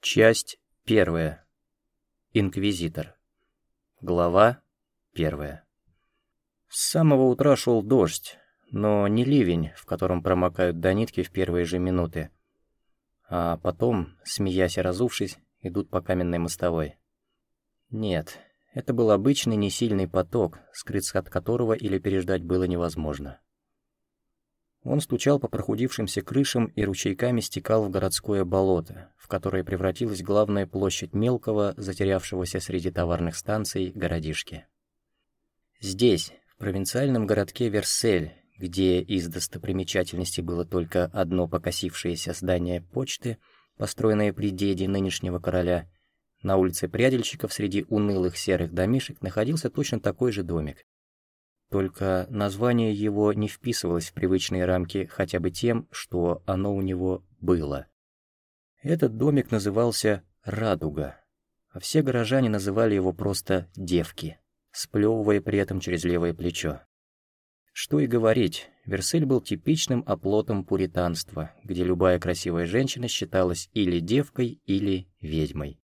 Часть первая. Инквизитор. Глава первая. С самого утра шел дождь, но не ливень, в котором промокают до нитки в первые же минуты, а потом, смеясь и разувшись, идут по каменной мостовой. Нет, это был обычный несильный поток, скрыться от которого или переждать было невозможно. Он стучал по прохудившимся крышам и ручейками стекал в городское болото, в которое превратилась главная площадь мелкого, затерявшегося среди товарных станций, городишки. Здесь, в провинциальном городке Версель, где из достопримечательностей было только одно покосившееся здание почты, построенное при деде нынешнего короля, на улице Прядельщиков среди унылых серых домишек находился точно такой же домик, только название его не вписывалось в привычные рамки хотя бы тем, что оно у него было. Этот домик назывался «Радуга», а все горожане называли его просто «Девки», сплевывая при этом через левое плечо. Что и говорить, Версель был типичным оплотом пуританства, где любая красивая женщина считалась или девкой, или ведьмой.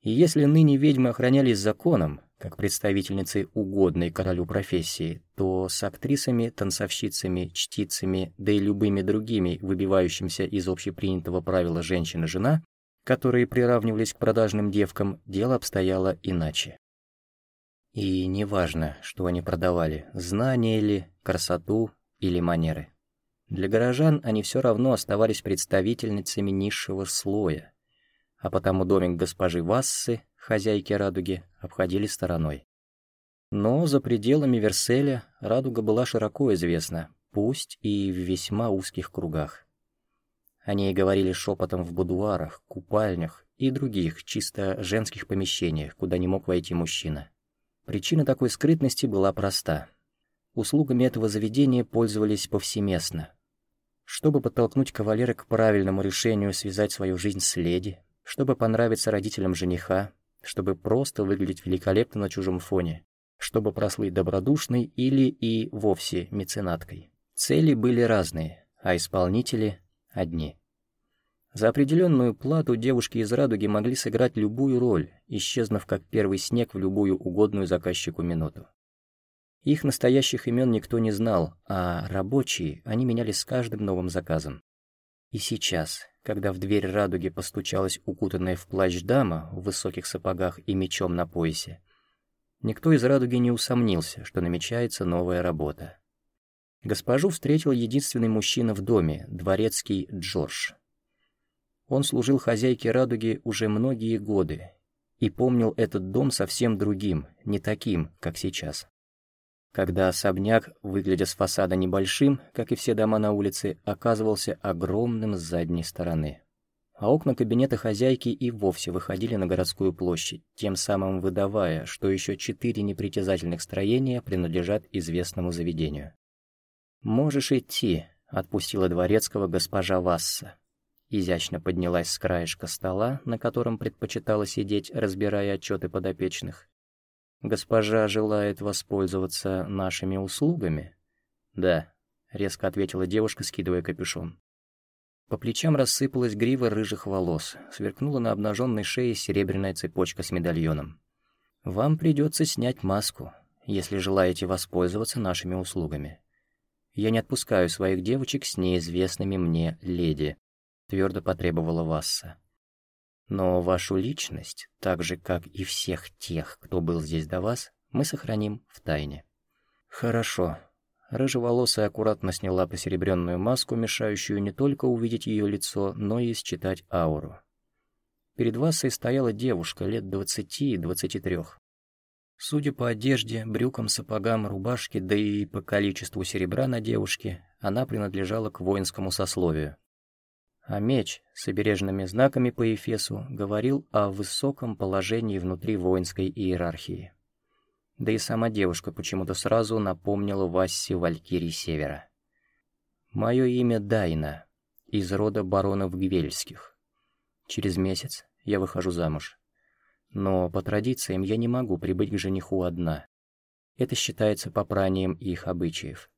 И если ныне ведьмы охранялись законом, как представительницы угодной королю профессии, то с актрисами, танцовщицами, чтицами, да и любыми другими, выбивающимся из общепринятого правила женщина-жена, которые приравнивались к продажным девкам, дело обстояло иначе. И неважно, что они продавали, знания ли, красоту или манеры. Для горожан они все равно оставались представительницами низшего слоя, а потому домик госпожи Вассы хозяйки радуги, обходили стороной. Но за пределами Верселя радуга была широко известна, пусть и в весьма узких кругах. О ней говорили шепотом в будуарах, купальнях и других чисто женских помещениях, куда не мог войти мужчина. Причина такой скрытности была проста. Услугами этого заведения пользовались повсеместно. Чтобы подтолкнуть кавалера к правильному решению связать свою жизнь с леди, чтобы понравиться родителям жениха, чтобы просто выглядеть великолепно на чужом фоне, чтобы прослыть добродушной или и вовсе меценаткой. Цели были разные, а исполнители — одни. За определенную плату девушки из «Радуги» могли сыграть любую роль, исчезнув как первый снег в любую угодную заказчику минуту. Их настоящих имен никто не знал, а рабочие они меняли с каждым новым заказом. И сейчас, когда в дверь радуги постучалась укутанная в плащ дама в высоких сапогах и мечом на поясе, никто из радуги не усомнился, что намечается новая работа. Госпожу встретил единственный мужчина в доме, дворецкий Джордж. Он служил хозяйке радуги уже многие годы и помнил этот дом совсем другим, не таким, как сейчас когда особняк, выглядя с фасада небольшим, как и все дома на улице, оказывался огромным с задней стороны. А окна кабинета хозяйки и вовсе выходили на городскую площадь, тем самым выдавая, что еще четыре непритязательных строения принадлежат известному заведению. «Можешь идти», — отпустила дворецкого госпожа Васса. Изящно поднялась с краешка стола, на котором предпочитала сидеть, разбирая отчеты подопечных, «Госпожа желает воспользоваться нашими услугами?» «Да», — резко ответила девушка, скидывая капюшон. По плечам рассыпалась грива рыжих волос, сверкнула на обнаженной шее серебряная цепочка с медальоном. «Вам придется снять маску, если желаете воспользоваться нашими услугами. Я не отпускаю своих девочек с неизвестными мне леди», — твердо потребовала Васса. Но вашу личность, так же как и всех тех, кто был здесь до вас, мы сохраним в тайне. Хорошо. Рыжеволосая аккуратно сняла посеребренную маску, мешающую не только увидеть ее лицо, но и считать ауру. Перед Вассой стояла девушка лет двадцати и двадцати трех. Судя по одежде, брюкам, сапогам, рубашке, да и по количеству серебра на девушке, она принадлежала к воинскому сословию а меч с обережными знаками по Эфесу говорил о высоком положении внутри воинской иерархии. Да и сама девушка почему-то сразу напомнила Вассе Валькирии Севера. «Мое имя Дайна, из рода баронов Гвельских. Через месяц я выхожу замуж. Но по традициям я не могу прибыть к жениху одна. Это считается попранием их обычаев.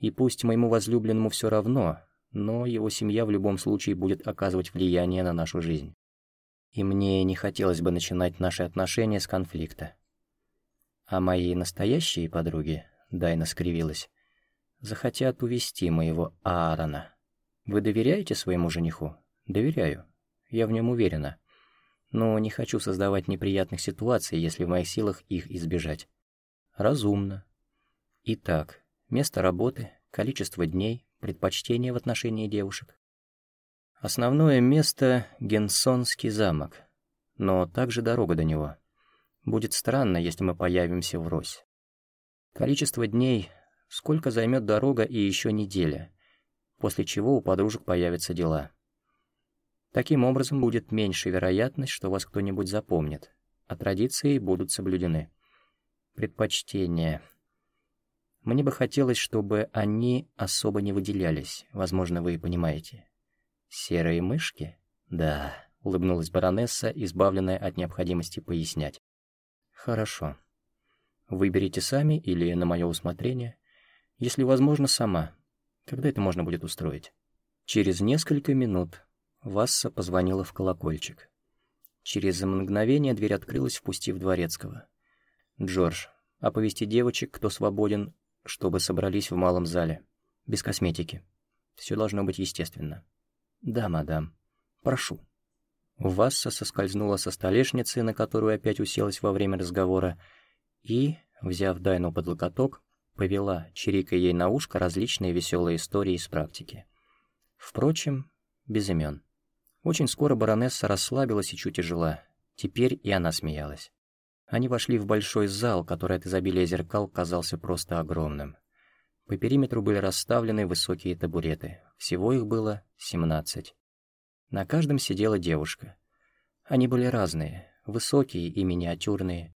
И пусть моему возлюбленному все равно, но его семья в любом случае будет оказывать влияние на нашу жизнь. И мне не хотелось бы начинать наши отношения с конфликта. А мои настоящие подруги, Дайна скривилась, захотят увести моего Аарона. Вы доверяете своему жениху? Доверяю. Я в нем уверена. Но не хочу создавать неприятных ситуаций, если в моих силах их избежать. Разумно. Итак, место работы, количество дней, предпочтения в отношении девушек. Основное место — Генсонский замок, но также дорога до него. Будет странно, если мы появимся врозь. Количество дней — сколько займет дорога и еще неделя, после чего у подружек появятся дела. Таким образом, будет меньше вероятность, что вас кто-нибудь запомнит, а традиции будут соблюдены. Предпочтения. Мне бы хотелось, чтобы они особо не выделялись, возможно, вы понимаете. Серые мышки? Да, улыбнулась баронесса, избавленная от необходимости пояснять. Хорошо. Выберите сами или на мое усмотрение. Если возможно, сама. Когда это можно будет устроить? Через несколько минут Васса позвонила в колокольчик. Через мгновение дверь открылась, впустив дворецкого. «Джордж, оповести девочек, кто свободен, чтобы собрались в малом зале. Без косметики. Все должно быть естественно». «Да, мадам. Прошу». Васса соскользнула со столешницы, на которую опять уселась во время разговора, и, взяв Дайну под локоток, повела, чирикая ей на ушко различные веселые истории из практики. Впрочем, без имен. Очень скоро баронесса расслабилась и чуть ожила. Теперь и она смеялась. Они вошли в большой зал, который от изобилия зеркал казался просто огромным. По периметру были расставлены высокие табуреты. Всего их было 17. На каждом сидела девушка. Они были разные, высокие и миниатюрные,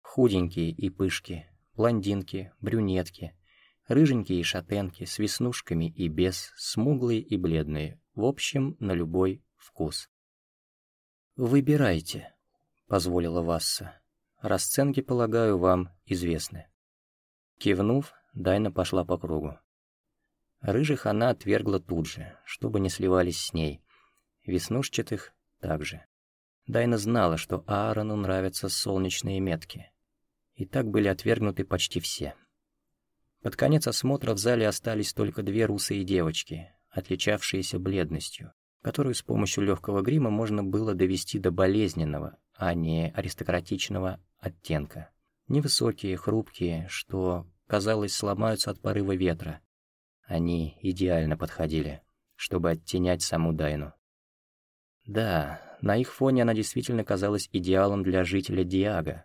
худенькие и пышки, блондинки, брюнетки, рыженькие и шатенки, с веснушками и без, смуглые и бледные, в общем, на любой вкус. «Выбирайте», — позволила Васса. «Расценки, полагаю, вам известны». Кивнув, Дайна пошла по кругу. Рыжих она отвергла тут же, чтобы не сливались с ней. Веснушчатых также. Дайна знала, что Аарону нравятся солнечные метки. И так были отвергнуты почти все. Под конец осмотра в зале остались только две русые девочки, отличавшиеся бледностью которую с помощью легкого грима можно было довести до болезненного, а не аристократичного оттенка. Невысокие, хрупкие, что, казалось, сломаются от порыва ветра. Они идеально подходили, чтобы оттенять саму Дайну. Да, на их фоне она действительно казалась идеалом для жителя Диага,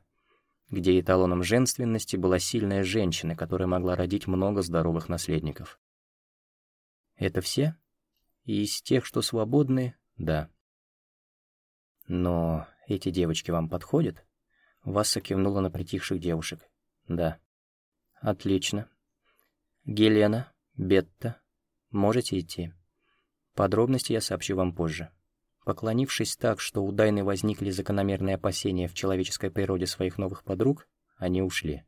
где эталоном женственности была сильная женщина, которая могла родить много здоровых наследников. «Это все?» И из тех, что свободны, да. Но эти девочки вам подходят? Васса кивнула на притихших девушек. Да. Отлично. Гелена, Бетта, можете идти. Подробности я сообщу вам позже. Поклонившись так, что у Дайны возникли закономерные опасения в человеческой природе своих новых подруг, они ушли.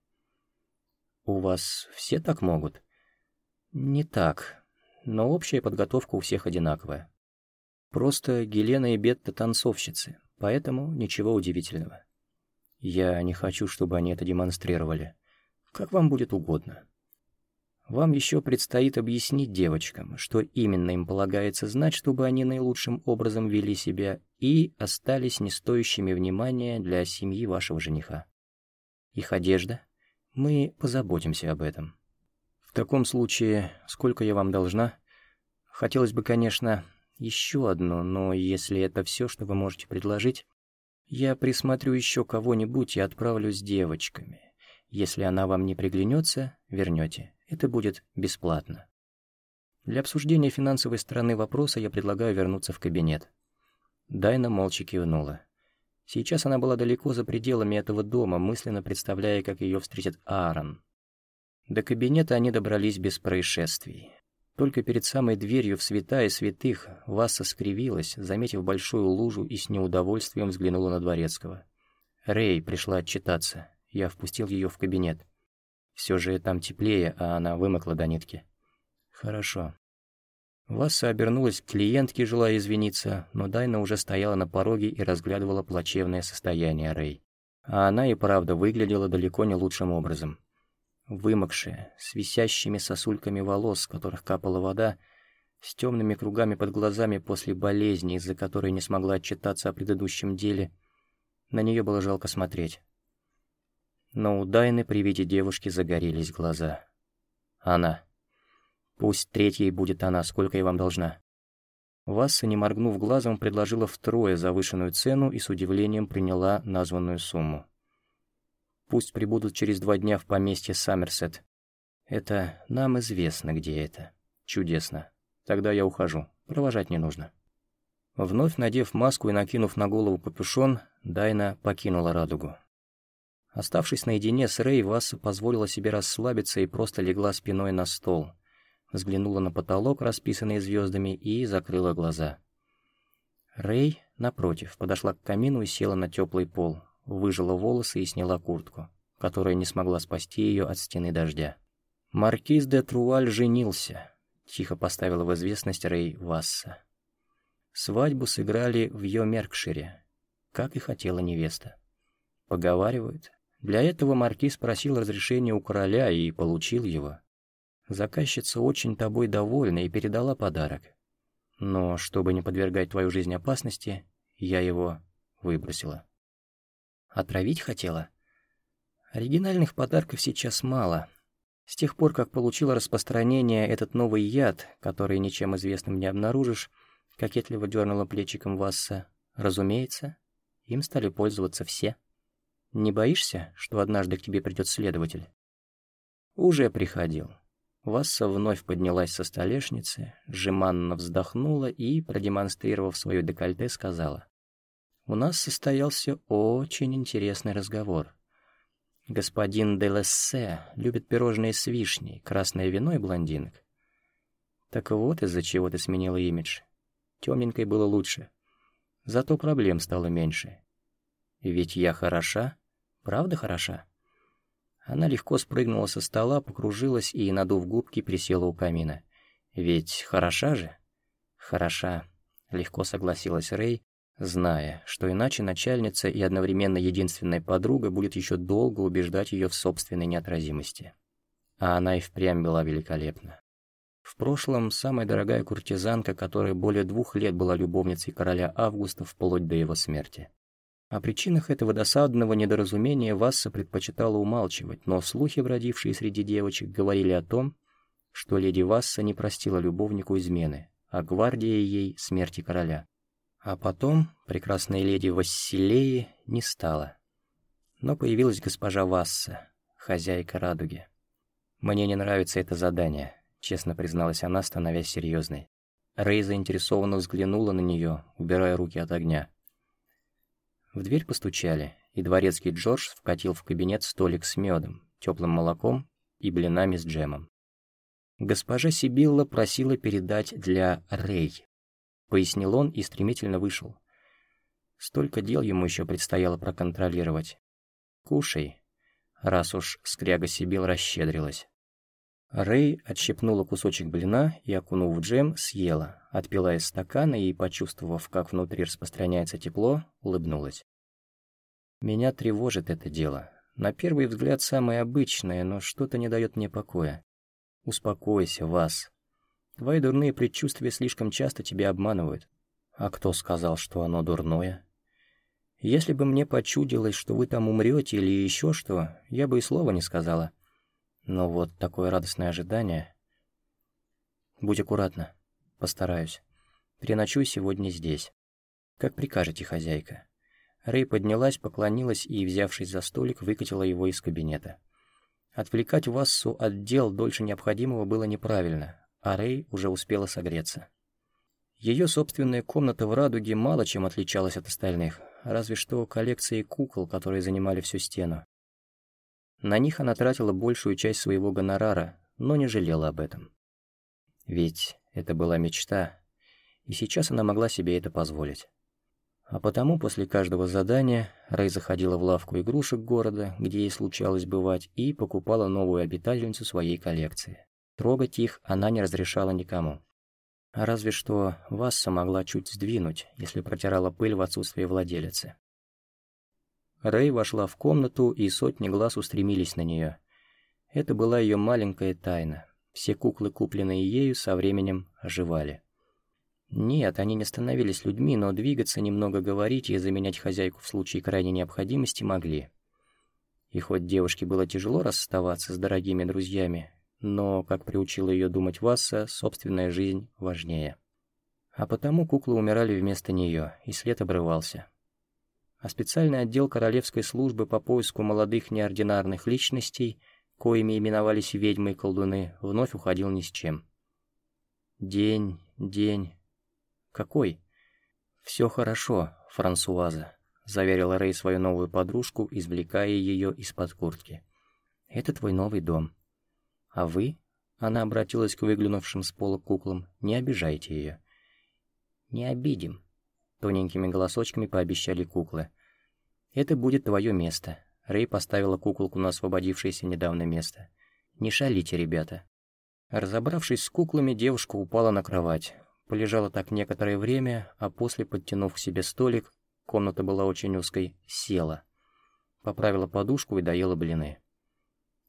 «У вас все так могут?» «Не так но общая подготовка у всех одинаковая. Просто Гелена и Бетта танцовщицы, поэтому ничего удивительного. Я не хочу, чтобы они это демонстрировали. Как вам будет угодно. Вам еще предстоит объяснить девочкам, что именно им полагается знать, чтобы они наилучшим образом вели себя и остались не стоящими внимания для семьи вашего жениха. Их одежда. Мы позаботимся об этом. В таком случае, сколько я вам должна? Хотелось бы, конечно, еще одну, но если это все, что вы можете предложить, я присмотрю еще кого-нибудь и отправлю с девочками. Если она вам не приглянется, вернете. Это будет бесплатно. Для обсуждения финансовой стороны вопроса я предлагаю вернуться в кабинет. Дайна молча кивнула. Сейчас она была далеко за пределами этого дома, мысленно представляя, как ее встретит Аарон. До кабинета они добрались без происшествий. Только перед самой дверью в святая святых Васа скривилась, заметив большую лужу и с неудовольствием взглянула на Дворецкого. Рэй пришла отчитаться. Я впустил ее в кабинет. Все же там теплее, а она вымокла до нитки. Хорошо. Васса обернулась к клиентке, желая извиниться, но Дайна уже стояла на пороге и разглядывала плачевное состояние Рэй. А она и правда выглядела далеко не лучшим образом. Вымокшая, с висящими сосульками волос, с которых капала вода, с темными кругами под глазами после болезни, из-за которой не смогла отчитаться о предыдущем деле. На нее было жалко смотреть. Но у Дайны при виде девушки загорелись глаза. Она. Пусть третьей будет она, сколько я вам должна. Васса, не моргнув глазом, предложила втрое завышенную цену и с удивлением приняла названную сумму. Пусть прибудут через два дня в поместье Саммерсет. Это нам известно, где это. Чудесно. Тогда я ухожу. Провожать не нужно. Вновь надев маску и накинув на голову капюшон, Дайна покинула радугу. Оставшись наедине с Рэй, Васса позволила себе расслабиться и просто легла спиной на стол — взглянула на потолок, расписанный звездами, и закрыла глаза. Рэй, напротив, подошла к камину и села на теплый пол, выжила волосы и сняла куртку, которая не смогла спасти ее от стены дождя. «Маркиз де Труаль женился», — тихо поставила в известность Рэй Васса. Свадьбу сыграли в Йомеркшире, как и хотела невеста. Поговаривают, для этого маркиз просил разрешения у короля и получил его. Заказчица очень тобой довольна и передала подарок. Но, чтобы не подвергать твою жизнь опасности, я его выбросила. Отравить хотела? Оригинальных подарков сейчас мало. С тех пор, как получила распространение этот новый яд, который ничем известным не обнаружишь, кокетливо дернула плечиком Васса, разумеется, им стали пользоваться все. Не боишься, что однажды к тебе придет следователь? Уже приходил. Васса вновь поднялась со столешницы, жеманно вздохнула и, продемонстрировав свое декольте, сказала. «У нас состоялся очень интересный разговор. Господин де Лессе любит пирожные с вишней, красное вино и блондинок. Так вот из-за чего ты сменила имидж. Темненькой было лучше. Зато проблем стало меньше. Ведь я хороша, правда хороша?» Она легко спрыгнула со стола, покружилась и, надув губки, присела у камина. «Ведь хороша же?» «Хороша», — легко согласилась Рэй, зная, что иначе начальница и одновременно единственная подруга будет еще долго убеждать ее в собственной неотразимости. А она и впрямь была великолепна. В прошлом самая дорогая куртизанка, которая более двух лет была любовницей короля Августа вплоть до его смерти. О причинах этого досадного недоразумения Васса предпочитала умалчивать, но слухи, бродившие среди девочек, говорили о том, что леди Васса не простила любовнику измены, а гвардия ей смерти короля. А потом прекрасной леди Василеи не стало. Но появилась госпожа Васса, хозяйка радуги. «Мне не нравится это задание», — честно призналась она, становясь серьезной. Рэй заинтересованно взглянула на нее, убирая руки от огня. В дверь постучали, и дворецкий Джордж вкатил в кабинет столик с медом, теплым молоком и блинами с джемом. Госпожа Сибилла просила передать для Рэй. Пояснил он и стремительно вышел. Столько дел ему еще предстояло проконтролировать. Кушай, раз уж скряга Сибил расщедрилась. Рэй отщепнула кусочек блина и, окунув в джем, съела, отпила из стакана и, почувствовав, как внутри распространяется тепло, улыбнулась. «Меня тревожит это дело. На первый взгляд самое обычное, но что-то не дает мне покоя. Успокойся, Вас. Твои дурные предчувствия слишком часто тебя обманывают. А кто сказал, что оно дурное? Если бы мне почудилось, что вы там умрете или еще что, я бы и слова не сказала». Но вот такое радостное ожидание... Будь аккуратна. Постараюсь. Переночуй сегодня здесь. Как прикажете, хозяйка. Рэй поднялась, поклонилась и, взявшись за столик, выкатила его из кабинета. Отвлекать Вассу от дел дольше необходимого было неправильно, а Рэй уже успела согреться. Ее собственная комната в «Радуге» мало чем отличалась от остальных, разве что коллекцией кукол, которые занимали всю стену. На них она тратила большую часть своего гонорара, но не жалела об этом. Ведь это была мечта, и сейчас она могла себе это позволить. А потому после каждого задания Рэй заходила в лавку игрушек города, где ей случалось бывать, и покупала новую обитательницу своей коллекции. Трогать их она не разрешала никому. Разве что Васса могла чуть сдвинуть, если протирала пыль в отсутствие владелицы. Рэй вошла в комнату, и сотни глаз устремились на нее. Это была ее маленькая тайна. Все куклы, купленные ею, со временем оживали. Нет, они не становились людьми, но двигаться, немного говорить и заменять хозяйку в случае крайней необходимости могли. И хоть девушке было тяжело расставаться с дорогими друзьями, но, как приучила ее думать Васса, собственная жизнь важнее. А потому куклы умирали вместо нее, и след обрывался. А специальный отдел Королевской службы по поиску молодых неординарных личностей, коими именовались ведьмы и колдуны, вновь уходил ни с чем. День, день. Какой? Все хорошо, Франсуаза, заверила Рэй свою новую подружку, извлекая ее из-под куртки. Это твой новый дом. А вы, она обратилась к выглянувшим с пола куклам, не обижайте ее. Не обидим, тоненькими голосочками пообещали куклы. Это будет твое место. Рэй поставила куколку на освободившееся недавно место. Не шалите, ребята. Разобравшись с куклами, девушка упала на кровать. Полежала так некоторое время, а после, подтянув к себе столик, комната была очень узкой, села. Поправила подушку и доела блины.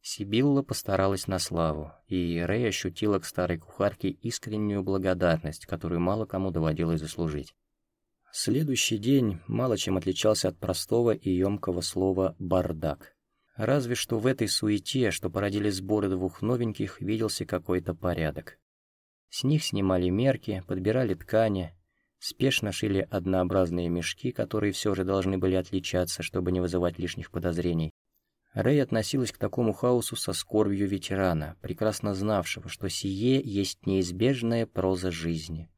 Сибилла постаралась на славу, и Рэй ощутила к старой кухарке искреннюю благодарность, которую мало кому доводилось заслужить. Следующий день мало чем отличался от простого и емкого слова «бардак». Разве что в этой суете, что породили сборы двух новеньких, виделся какой-то порядок. С них снимали мерки, подбирали ткани, спешно шили однообразные мешки, которые все же должны были отличаться, чтобы не вызывать лишних подозрений, Рэй относилась к такому хаосу со скорбью ветерана, прекрасно знавшего, что сие есть неизбежная проза жизни.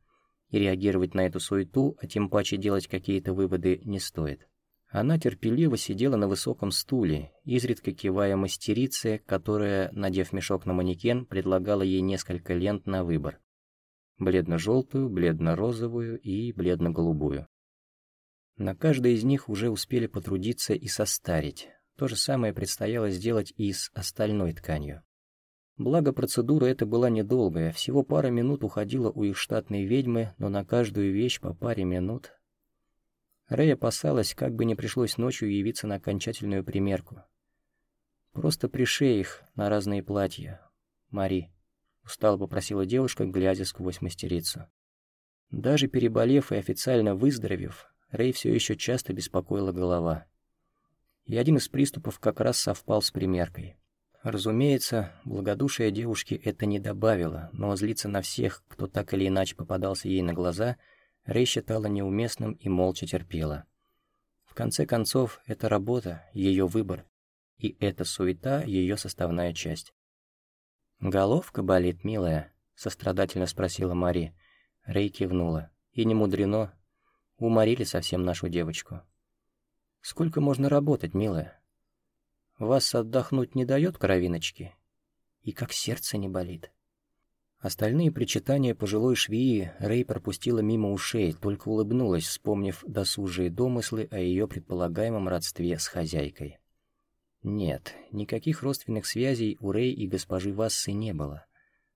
И реагировать на эту суету, а тем паче делать какие-то выводы, не стоит. Она терпеливо сидела на высоком стуле, изредка кивая мастерице, которая, надев мешок на манекен, предлагала ей несколько лент на выбор. Бледно-желтую, бледно-розовую и бледно-голубую. На каждой из них уже успели потрудиться и состарить, то же самое предстояло сделать и с остальной тканью. Благо, процедура эта была недолгая, всего пара минут уходила у их штатной ведьмы, но на каждую вещь по паре минут. Рэй опасалась, как бы не пришлось ночью явиться на окончательную примерку. «Просто пришей их на разные платья, Мари», — устало попросила девушка, глядя сквозь мастерицу. Даже переболев и официально выздоровев, Рэй все еще часто беспокоила голова и один из приступов как раз совпал с примеркой. Разумеется, благодушие девушки это не добавило, но злиться на всех, кто так или иначе попадался ей на глаза, Рэй считала неуместным и молча терпела. В конце концов, это работа, ее выбор, и эта суета ее составная часть. «Головка болит, милая?» — сострадательно спросила Мари. Рэй кивнула. «И не мудрено. Уморили совсем нашу девочку». Сколько можно работать, милая? Вас отдохнуть не дает кровиночки? И как сердце не болит. Остальные причитания пожилой швеи Рэй пропустила мимо ушей, только улыбнулась, вспомнив досужие домыслы о ее предполагаемом родстве с хозяйкой. Нет, никаких родственных связей у Рэй и госпожи Вассы не было,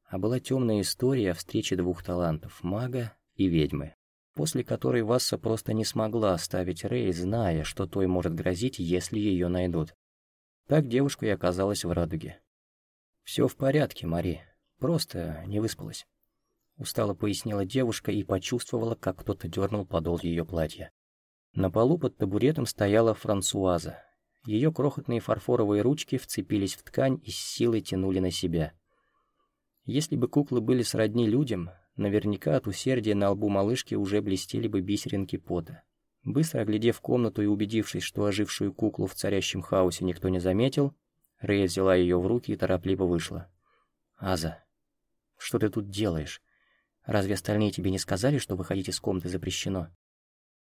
а была темная история о встрече двух талантов – мага и ведьмы после которой Васса просто не смогла оставить Рэй, зная, что той может грозить, если ее найдут. Так девушка и оказалась в радуге. «Все в порядке, Мари, просто не выспалась», — устало пояснила девушка и почувствовала, как кто-то дернул подол ее платья. На полу под табуретом стояла Франсуаза. Ее крохотные фарфоровые ручки вцепились в ткань и с силой тянули на себя. Если бы куклы были сродни людям, Наверняка от усердия на лбу малышки уже блестели бы бисеринки пота. Быстро оглядев комнату и убедившись, что ожившую куклу в царящем хаосе никто не заметил, Рэя взяла ее в руки и торопливо вышла. «Аза, что ты тут делаешь? Разве остальные тебе не сказали, что выходить из комнаты запрещено?»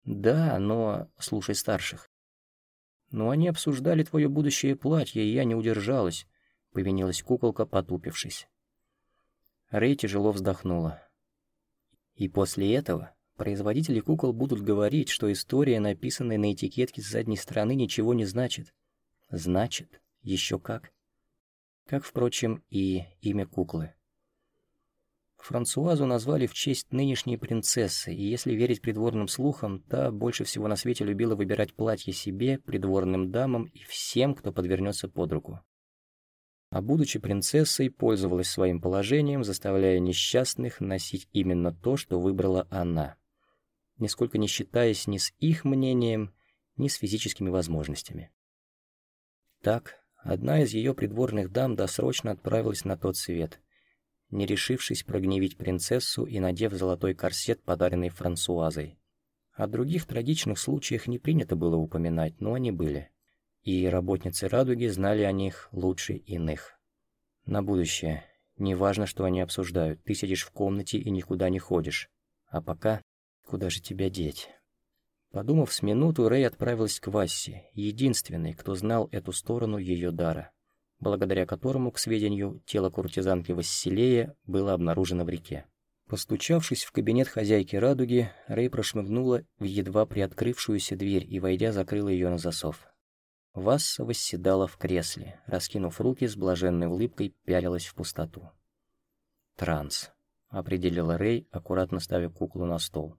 «Да, но слушай старших». «Но они обсуждали твое будущее платье, и я не удержалась», — повинилась куколка, потупившись. Рэй тяжело вздохнула. И после этого производители кукол будут говорить, что история, написанная на этикетке с задней стороны, ничего не значит. Значит, еще как. Как, впрочем, и имя куклы. Франсуазу назвали в честь нынешней принцессы, и если верить придворным слухам, та больше всего на свете любила выбирать платье себе, придворным дамам и всем, кто подвернется под руку. А будучи принцессой, пользовалась своим положением, заставляя несчастных носить именно то, что выбрала она, нисколько не считаясь ни с их мнением, ни с физическими возможностями. Так, одна из ее придворных дам досрочно отправилась на тот свет, не решившись прогневить принцессу и надев золотой корсет, подаренный Франсуазой. О других трагичных случаях не принято было упоминать, но они были. И работницы «Радуги» знали о них лучше иных. На будущее. Не важно, что они обсуждают. Ты сидишь в комнате и никуда не ходишь. А пока, куда же тебя деть? Подумав с минуту, Рэй отправилась к Вассе, единственной, кто знал эту сторону ее дара благодаря которому, к сведению, тело куртизанки Василея было обнаружено в реке. Постучавшись в кабинет хозяйки «Радуги», Рэй прошмыгнула в едва приоткрывшуюся дверь и, войдя, закрыла ее на засов. Васса восседала в кресле, раскинув руки с блаженной улыбкой, пялилась в пустоту. «Транс», — определила Рэй, аккуратно ставя куклу на стол.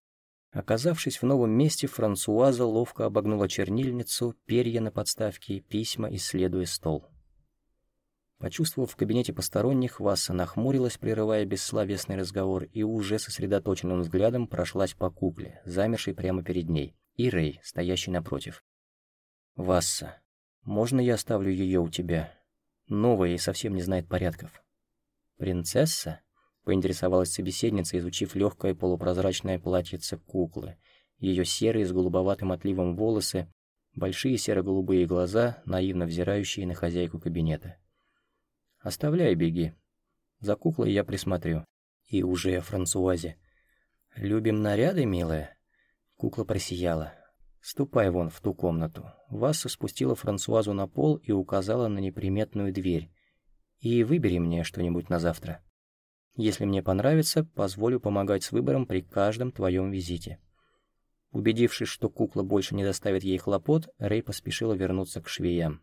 Оказавшись в новом месте, Франсуаза ловко обогнула чернильницу, перья на подставке, письма, исследуя стол. Почувствовав в кабинете посторонних, Васса нахмурилась, прерывая бессловесный разговор, и уже сосредоточенным взглядом прошлась по кукле, замершей прямо перед ней, и Рэй, стоящий напротив. «Васса, можно я оставлю ее у тебя? Новая и совсем не знает порядков». «Принцесса?» — поинтересовалась собеседница, изучив легкое полупрозрачное платьице куклы, ее серые с голубоватым отливом волосы, большие серо-голубые глаза, наивно взирающие на хозяйку кабинета. Оставляй, беги. За куклой я присмотрю. И уже о Франсуазе. Любим наряды, милая? Кукла просияла. Ступай вон в ту комнату. Васса спустила Франсуазу на пол и указала на неприметную дверь. И выбери мне что-нибудь на завтра. Если мне понравится, позволю помогать с выбором при каждом твоем визите. Убедившись, что кукла больше не доставит ей хлопот, Рэй поспешила вернуться к швеям.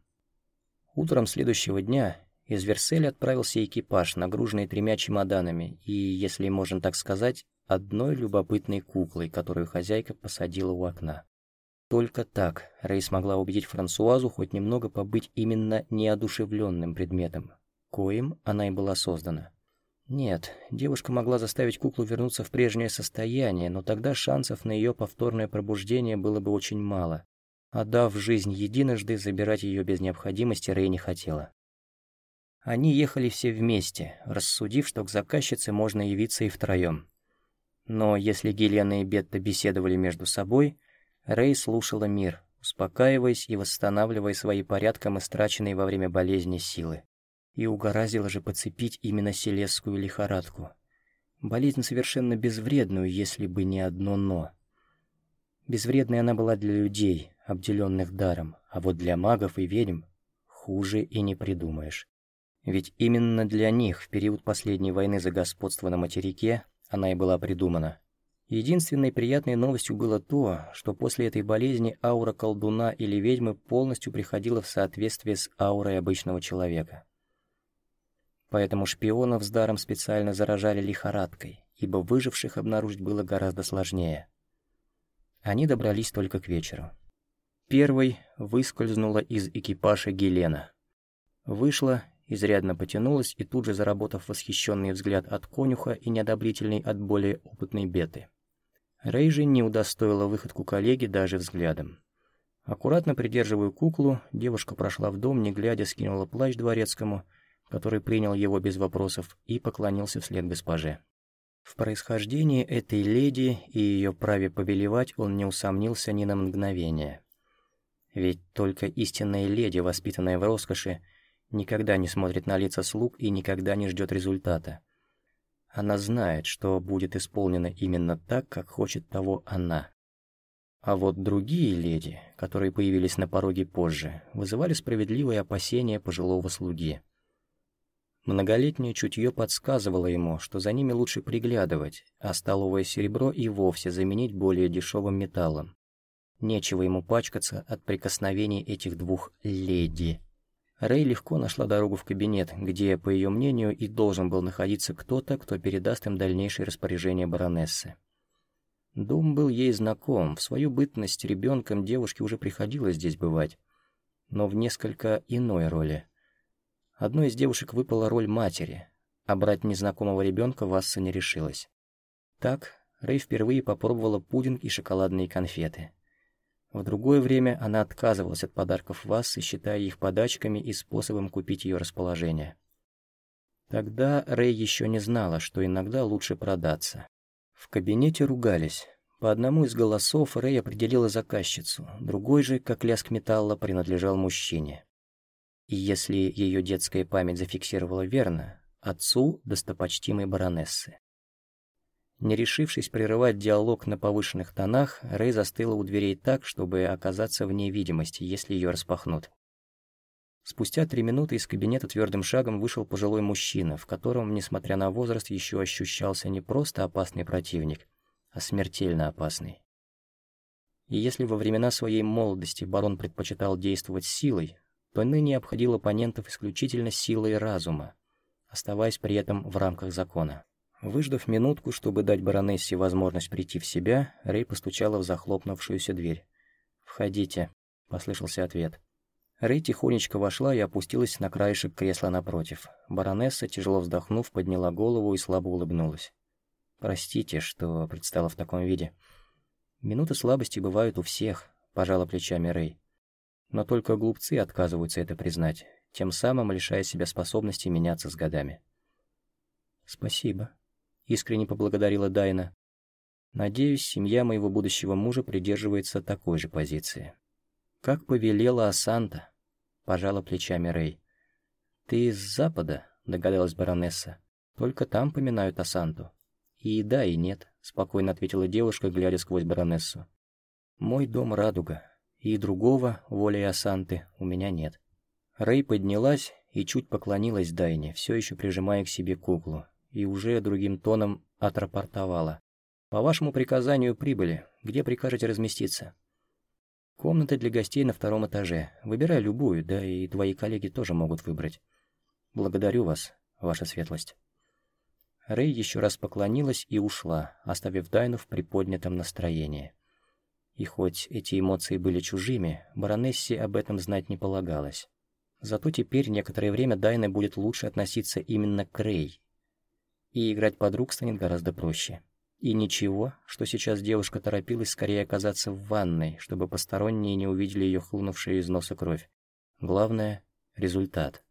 Утром следующего дня из Верселя отправился экипаж, нагруженный тремя чемоданами и, если можно так сказать, одной любопытной куклой, которую хозяйка посадила у окна. Только так Рэй смогла убедить Франсуазу хоть немного побыть именно неодушевленным предметом, коим она и была создана. Нет, девушка могла заставить куклу вернуться в прежнее состояние, но тогда шансов на ее повторное пробуждение было бы очень мало. Отдав жизнь единожды, забирать ее без необходимости Рэй не хотела. Они ехали все вместе, рассудив, что к заказчице можно явиться и втроем. Но если Гелена и Бетта беседовали между собой, Рэй слушала мир, успокаиваясь и восстанавливая свои порядком истраченные во время болезни силы. И угораздило же подцепить именно селесскую лихорадку. Болезнь совершенно безвредную, если бы не одно «но». Безвредной она была для людей, обделенных даром, а вот для магов и ведьм хуже и не придумаешь. Ведь именно для них в период последней войны за господство на материке она и была придумана. Единственной приятной новостью было то, что после этой болезни аура колдуна или ведьмы полностью приходила в соответствие с аурой обычного человека. Поэтому шпионов с даром специально заражали лихорадкой, ибо выживших обнаружить было гораздо сложнее. Они добрались только к вечеру. Первой выскользнула из экипажа Гелена. Вышла изрядно потянулась и тут же заработав восхищенный взгляд от конюха и неодобрительный от более опытной беты. Рэй же не удостоила выходку коллеги даже взглядом. Аккуратно придерживая куклу, девушка прошла в дом, не глядя, скинула плащ дворецкому, который принял его без вопросов, и поклонился вслед госпоже. В происхождении этой леди и ее праве повелевать он не усомнился ни на мгновение. Ведь только истинная леди, воспитанная в роскоши, никогда не смотрит на лица слуг и никогда не ждет результата. Она знает, что будет исполнено именно так, как хочет того она. А вот другие леди, которые появились на пороге позже, вызывали справедливые опасения пожилого слуги. Многолетнее чутье подсказывало ему, что за ними лучше приглядывать, а столовое серебро и вовсе заменить более дешевым металлом. Нечего ему пачкаться от прикосновений этих двух «леди». Рэй легко нашла дорогу в кабинет, где, по ее мнению, и должен был находиться кто-то, кто передаст им дальнейшее распоряжение баронессы. Дом был ей знаком, в свою бытность ребенком девушке уже приходилось здесь бывать, но в несколько иной роли. Одной из девушек выпала роль матери, а брать незнакомого ребенка Васса не решилась. Так Рэй впервые попробовала пудинг и шоколадные конфеты. В другое время она отказывалась от подарков Вассы, считая их подачками и способом купить ее расположение. Тогда Рэй еще не знала, что иногда лучше продаться. В кабинете ругались. По одному из голосов Рэй определила заказчицу, другой же, как лязг металла, принадлежал мужчине. И если ее детская память зафиксировала верно, отцу достопочтимой баронессы. Не решившись прерывать диалог на повышенных тонах, Рэй застыла у дверей так, чтобы оказаться вне видимости, если ее распахнут. Спустя три минуты из кабинета твердым шагом вышел пожилой мужчина, в котором, несмотря на возраст, еще ощущался не просто опасный противник, а смертельно опасный. И если во времена своей молодости барон предпочитал действовать силой, то ныне обходил оппонентов исключительно силой разума, оставаясь при этом в рамках закона. Выждав минутку, чтобы дать баронессе возможность прийти в себя, Рэй постучала в захлопнувшуюся дверь. «Входите», — послышался ответ. Рэй тихонечко вошла и опустилась на краешек кресла напротив. Баронесса, тяжело вздохнув, подняла голову и слабо улыбнулась. «Простите, что предстала в таком виде. Минуты слабости бывают у всех», — пожала плечами Рэй. «Но только глупцы отказываются это признать, тем самым лишая себя способности меняться с годами». «Спасибо», — искренне поблагодарила Дайна. «Надеюсь, семья моего будущего мужа придерживается такой же позиции». «Как повелела Асанта», — пожала плечами Рэй. «Ты из Запада?» — догадалась баронесса. «Только там поминают Асанту». «И да, и нет», — спокойно ответила девушка, глядя сквозь баронессу. «Мой дом — радуга, и другого, волей Асанты, у меня нет». Рэй поднялась и чуть поклонилась Дайне, все еще прижимая к себе куклу, и уже другим тоном отрапортовала. «По вашему приказанию прибыли. Где прикажете разместиться?» Комната для гостей на втором этаже. Выбирай любую, да и твои коллеги тоже могут выбрать. Благодарю вас, ваша светлость. Рэй еще раз поклонилась и ушла, оставив Дайну в приподнятом настроении. И хоть эти эмоции были чужими, баронессе об этом знать не полагалось. Зато теперь некоторое время Дайна будет лучше относиться именно к Рэй. И играть подруг станет гораздо проще. И ничего, что сейчас девушка торопилась скорее оказаться в ванной, чтобы посторонние не увидели ее хлынувшую из носа кровь. Главное — результат.